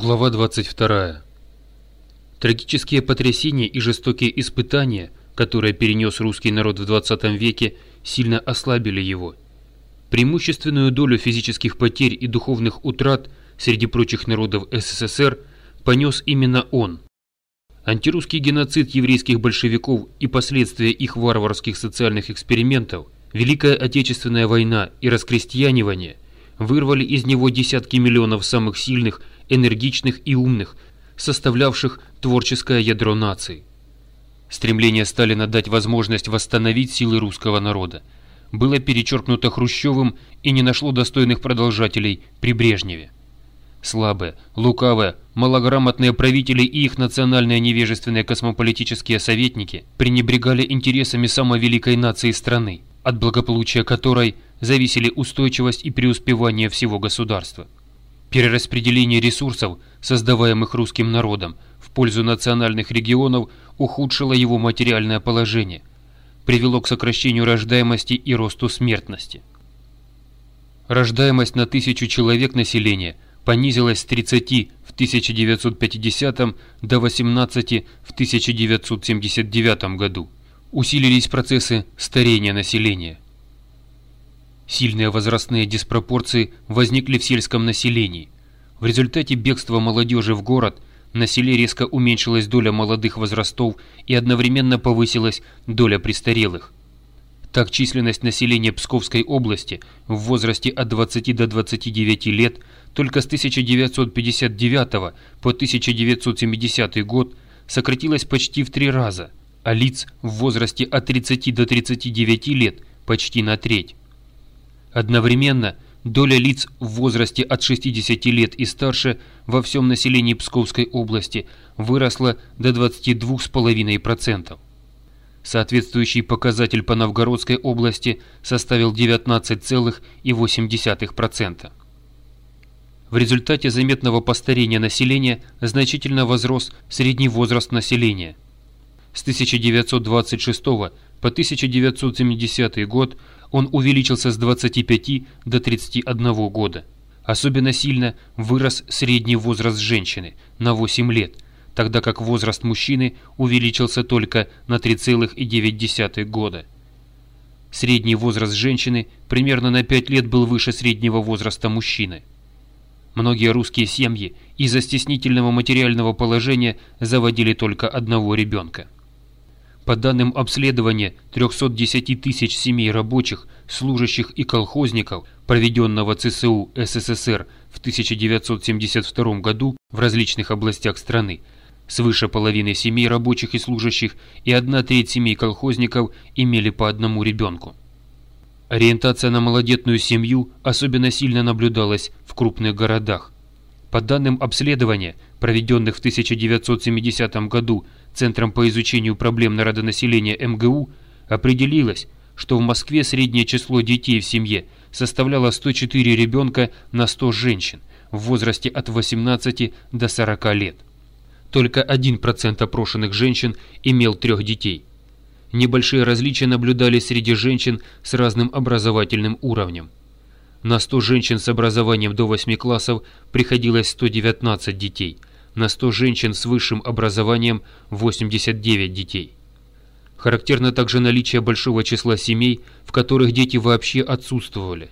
Глава 22. Трагические потрясения и жестокие испытания, которые перенес русский народ в 20 веке, сильно ослабили его. Преимущественную долю физических потерь и духовных утрат среди прочих народов СССР понес именно он. Антирусский геноцид еврейских большевиков и последствия их варварских социальных экспериментов, Великая Отечественная война и раскрестьянивание вырвали из него десятки миллионов самых сильных энергичных и умных, составлявших творческое ядро нации. Стремление Сталина дать возможность восстановить силы русского народа было перечеркнуто Хрущевым и не нашло достойных продолжателей при Брежневе. Слабые, лукавые, малограмотные правители и их национальные невежественные космополитические советники пренебрегали интересами самой великой нации страны, от благополучия которой зависели устойчивость и преуспевание всего государства. Перераспределение ресурсов, создаваемых русским народом, в пользу национальных регионов ухудшило его материальное положение, привело к сокращению рождаемости и росту смертности. Рождаемость на тысячу человек населения понизилась с 30 в 1950 до 18 в 1979 году. Усилились процессы старения населения – Сильные возрастные диспропорции возникли в сельском населении. В результате бегства молодежи в город на селе резко уменьшилась доля молодых возрастов и одновременно повысилась доля престарелых. Так численность населения Псковской области в возрасте от 20 до 29 лет только с 1959 по 1970 год сократилась почти в три раза, а лиц в возрасте от 30 до 39 лет почти на треть. Одновременно доля лиц в возрасте от 60 лет и старше во всем населении Псковской области выросла до 22,5%. Соответствующий показатель по Новгородской области составил 19,8%. В результате заметного постарения населения значительно возрос средний возраст населения. С 1926 по 1970 год он увеличился с 25 до 31 года. Особенно сильно вырос средний возраст женщины на 8 лет, тогда как возраст мужчины увеличился только на 3,9 года. Средний возраст женщины примерно на 5 лет был выше среднего возраста мужчины. Многие русские семьи из-за стеснительного материального положения заводили только одного ребенка. По данным обследования 310 тысяч семей рабочих, служащих и колхозников, проведенного ЦСУ СССР в 1972 году в различных областях страны, свыше половины семей рабочих и служащих и одна треть семей колхозников имели по одному ребенку. Ориентация на малодетную семью особенно сильно наблюдалась в крупных городах. По данным обследования, проведенных в 1970 году Центром по изучению проблем народонаселения МГУ, определилось, что в Москве среднее число детей в семье составляло 104 ребенка на 100 женщин в возрасте от 18 до 40 лет. Только 1% опрошенных женщин имел трех детей. Небольшие различия наблюдались среди женщин с разным образовательным уровнем. На 100 женщин с образованием до 8 классов приходилось 119 детей – на 100 женщин с высшим образованием 89 детей. Характерно также наличие большого числа семей, в которых дети вообще отсутствовали.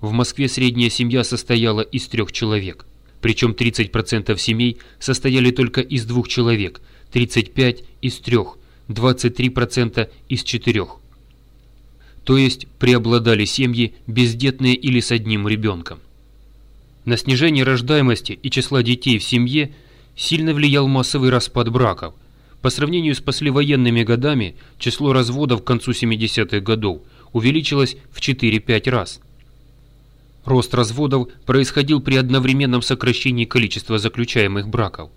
В Москве средняя семья состояла из трех человек, причем 30% семей состояли только из двух человек, 35% из трех, 23% из четырех. То есть преобладали семьи бездетные или с одним ребенком. На снижение рождаемости и числа детей в семье сильно влиял массовый распад браков. По сравнению с послевоенными годами число разводов к концу 70-х годов увеличилось в 4-5 раз. Рост разводов происходил при одновременном сокращении количества заключаемых браков.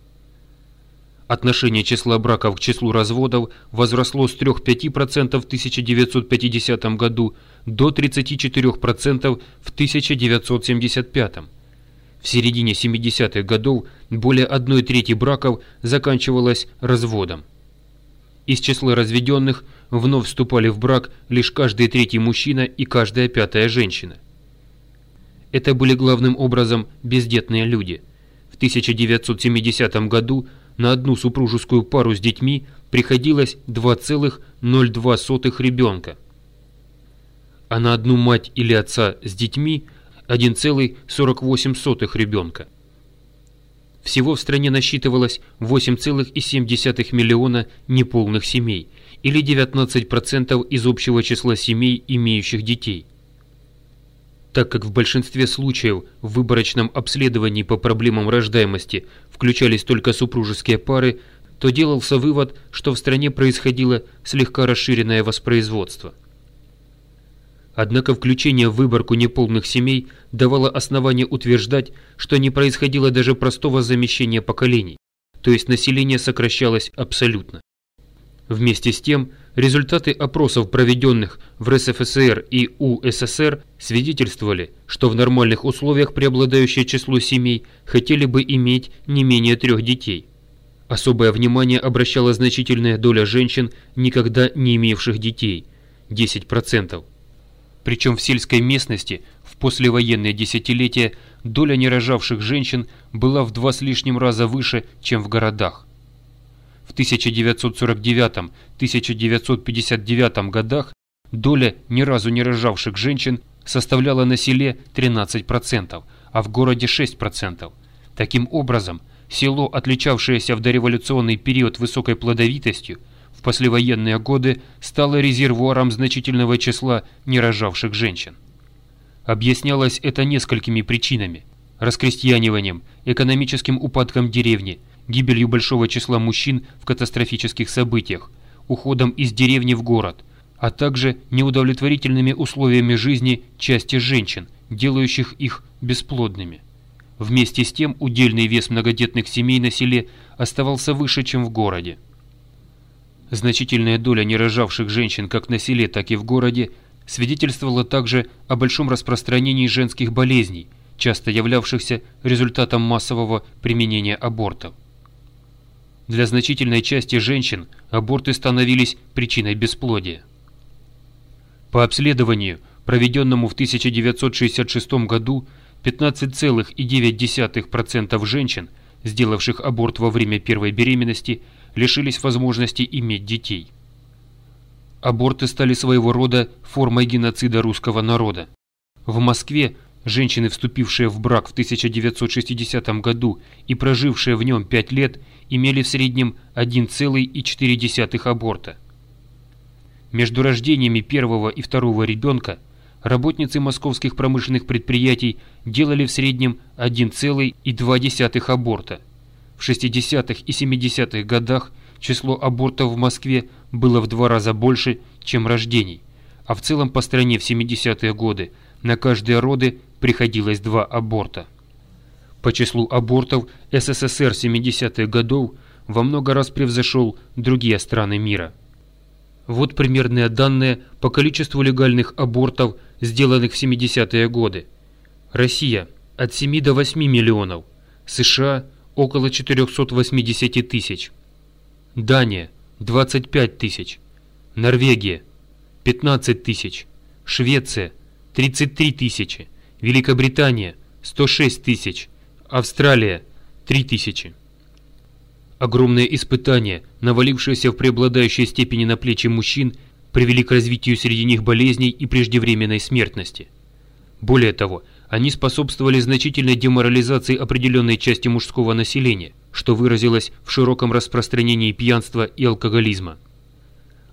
Отношение числа браков к числу разводов возросло с 3-5% в 1950 году до 34% в 1975 году. В середине 70-х годов более одной трети браков заканчивалось разводом. Из числа разведенных вновь вступали в брак лишь каждый третий мужчина и каждая пятая женщина. Это были главным образом бездетные люди. В 1970 году на одну супружескую пару с детьми приходилось 2,02 ребенка, а на одну мать или отца с детьми 1,48 ребенка. Всего в стране насчитывалось 8,7 миллиона неполных семей, или 19% из общего числа семей, имеющих детей. Так как в большинстве случаев в выборочном обследовании по проблемам рождаемости включались только супружеские пары, то делался вывод, что в стране происходило слегка расширенное воспроизводство. Однако включение в выборку неполных семей давало основание утверждать, что не происходило даже простого замещения поколений, то есть население сокращалось абсолютно. Вместе с тем, результаты опросов, проведенных в РСФСР и УССР, свидетельствовали, что в нормальных условиях преобладающее число семей хотели бы иметь не менее трех детей. Особое внимание обращала значительная доля женщин, никогда не имевших детей – 10%. Причем в сельской местности в послевоенные десятилетия доля нерожавших женщин была в два с лишним раза выше, чем в городах. В 1949-1959 годах доля ни разу не рожавших женщин составляла на селе 13%, а в городе 6%. Таким образом, село, отличавшееся в дореволюционный период высокой плодовитостью, в послевоенные годы стало резервуаром значительного числа нерожавших женщин. Объяснялось это несколькими причинами – раскрестьяниванием, экономическим упадком деревни – гибелью большого числа мужчин в катастрофических событиях, уходом из деревни в город, а также неудовлетворительными условиями жизни части женщин, делающих их бесплодными. Вместе с тем удельный вес многодетных семей на селе оставался выше, чем в городе. Значительная доля нерожавших женщин как на селе, так и в городе свидетельствовала также о большом распространении женских болезней, часто являвшихся результатом массового применения абортов. Для значительной части женщин аборты становились причиной бесплодия. По обследованию, проведенному в 1966 году, 15,9% женщин, сделавших аборт во время первой беременности, лишились возможности иметь детей. Аборты стали своего рода формой геноцида русского народа. В Москве женщины, вступившие в брак в 1960 году и прожившие в нем 5 лет, имели в среднем 1,4 аборта. Между рождениями первого и второго ребенка работницы московских промышленных предприятий делали в среднем 1,2 аборта. В 60-х и 70-х годах число абортов в Москве было в два раза больше, чем рождений, а в целом по стране в 70-е годы на каждые роды приходилось два аборта. По числу абортов СССР 70-х годов во много раз превзошел другие страны мира. Вот примерные данные по количеству легальных абортов, сделанных в 70-е годы. Россия – от 7 до 8 миллионов, США – около 480 тысяч, Дания – 25 тысяч, Норвегия – 15 тысяч, Швеция – 33 тысячи, Великобритания – 106 тысяч, Австралия – 3000. Огромные испытания, навалившиеся в преобладающей степени на плечи мужчин, привели к развитию среди них болезней и преждевременной смертности. Более того, они способствовали значительной деморализации определенной части мужского населения, что выразилось в широком распространении пьянства и алкоголизма.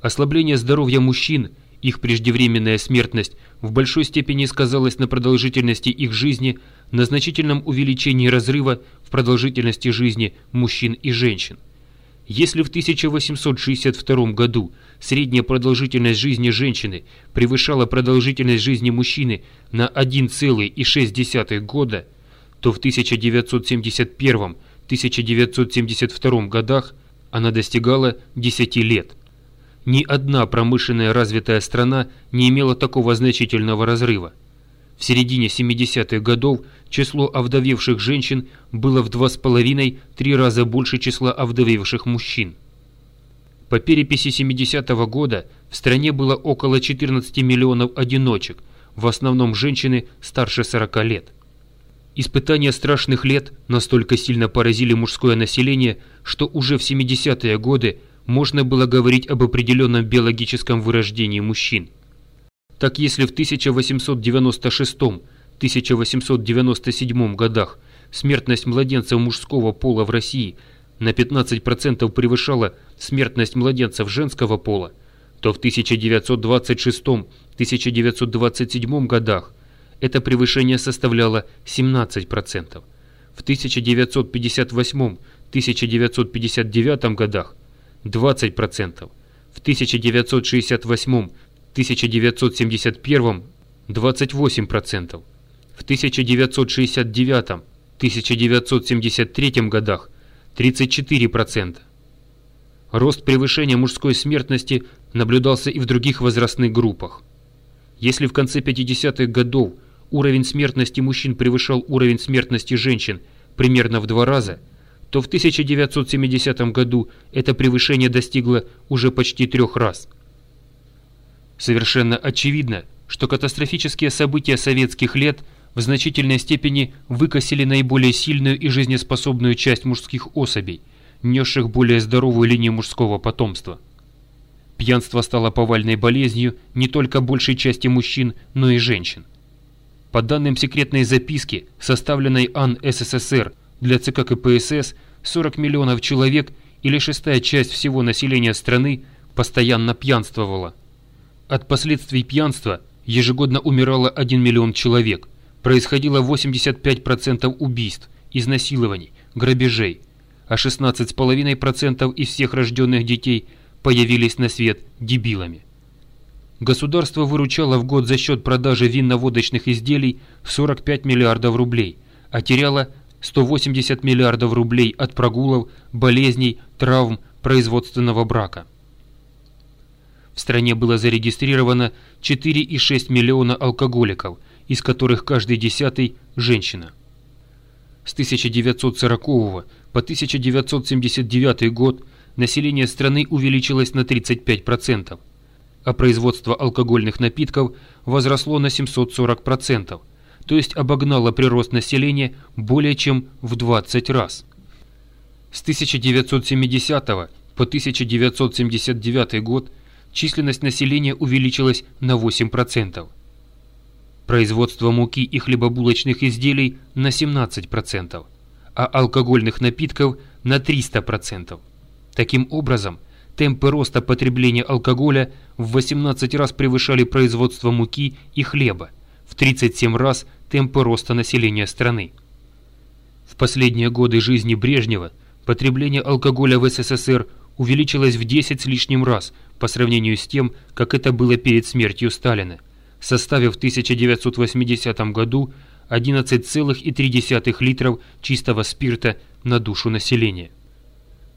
Ослабление здоровья мужчин, их преждевременная смертность в большой степени сказалась на продолжительности их жизни – на значительном увеличении разрыва в продолжительности жизни мужчин и женщин. Если в 1862 году средняя продолжительность жизни женщины превышала продолжительность жизни мужчины на 1,6 года, то в 1971-1972 годах она достигала 10 лет. Ни одна промышленная развитая страна не имела такого значительного разрыва. В середине 70-х годов число овдовевших женщин было в два с половиной-три раза больше числа овдовевших мужчин. По переписи 70-го года в стране было около 14 миллионов одиночек, в основном женщины старше 40 лет. Испытания страшных лет настолько сильно поразили мужское население, что уже в 70-е годы можно было говорить об определенном биологическом вырождении мужчин. Так если в 1896-1897 годах смертность младенцев мужского пола в России на 15% превышала смертность младенцев женского пола, то в 1926-1927 годах это превышение составляло 17%. В 1958-1959 годах 20%, в 1968-1971 28%, в 1969-1973 годах 34%. Рост превышения мужской смертности наблюдался и в других возрастных группах. Если в конце 50-х годов уровень смертности мужчин превышал уровень смертности женщин примерно в два раза, то в 1970 году это превышение достигло уже почти трех раз. Совершенно очевидно, что катастрофические события советских лет в значительной степени выкосили наиболее сильную и жизнеспособную часть мужских особей, несших более здоровую линию мужского потомства. Пьянство стало повальной болезнью не только большей части мужчин, но и женщин. По данным секретной записки, составленной АН СССР для ЦК КПСС, 40 миллионов человек или шестая часть всего населения страны постоянно пьянствовала. От последствий пьянства ежегодно умирало 1 миллион человек, происходило 85% убийств, изнасилований, грабежей, а 16,5% из всех рожденных детей появились на свет дебилами. Государство выручало в год за счет продажи винно-водочных изделий 45 миллиардов рублей, а теряло 180 миллиардов рублей от прогулов, болезней, травм, производственного брака. В стране было зарегистрировано 4,6 миллиона алкоголиков, из которых каждый десятый – женщина. С 1940 по 1979 год население страны увеличилось на 35% а производство алкогольных напитков возросло на 740%, то есть обогнало прирост населения более чем в 20 раз. С 1970 по 1979 год численность населения увеличилась на 8%. Производство муки и хлебобулочных изделий на 17%, а алкогольных напитков на 300%. Таким образом, темпы роста потребления алкоголя в 18 раз превышали производство муки и хлеба, в 37 раз темпы роста населения страны. В последние годы жизни Брежнева потребление алкоголя в СССР увеличилось в 10 с лишним раз по сравнению с тем, как это было перед смертью Сталина, составив в 1980 году 11,3 литров чистого спирта на душу населения.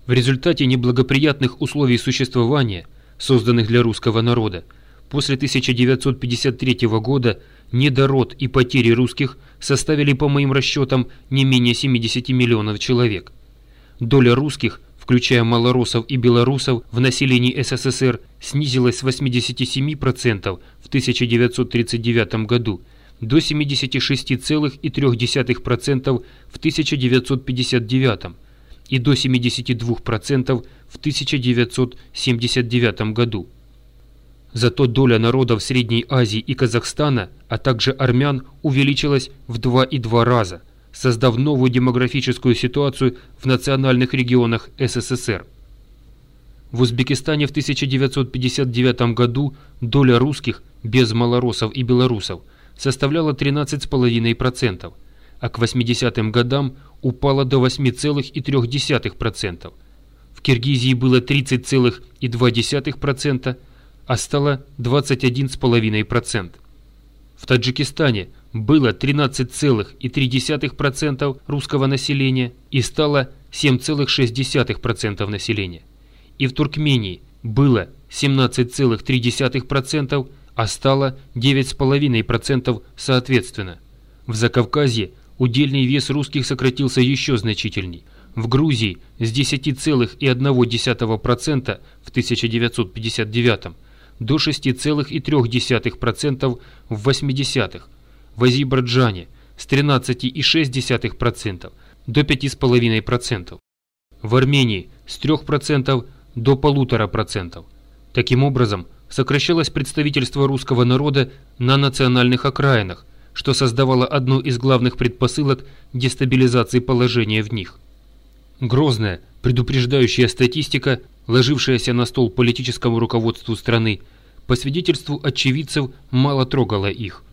В результате неблагоприятных условий существования, созданных для русского народа, после 1953 года недород и потери русских составили, по моим расчетам, не менее 70 миллионов человек. Доля русских, включая малоросов и белорусов, в населении СССР снизилась с 87% в 1939 году до 76,3% в 1959 году и до 72% в 1979 году. Зато доля народов Средней Азии и Казахстана, а также армян, увеличилась в 2,2 раза, создав новую демографическую ситуацию в национальных регионах СССР. В Узбекистане в 1959 году доля русских, без малоросов и белорусов, составляла 13,5%, а к 80-м годам упала до 8,3%. В Киргизии было 30,2%, а стало 21,5%. В Таджикистане было 13,3% русского населения и стало 7,6% населения. И в Туркмении было 17,3%, а стало 9,5% соответственно. В Закавказье удельный вес русских сократился еще значительней. В Грузии с 10,1% в 1959 до 6,3% в 80-х, в Азербайджане с 13,6% до 5,5%. В Армении с 3% до 1,5%. Таким образом, сокращалось представительство русского народа на национальных окраинах, что создавало одну из главных предпосылок дестабилизации положения в них. Грозная, предупреждающая статистика, ложившаяся на стол политическому руководству страны, по свидетельству очевидцев, мало трогала их.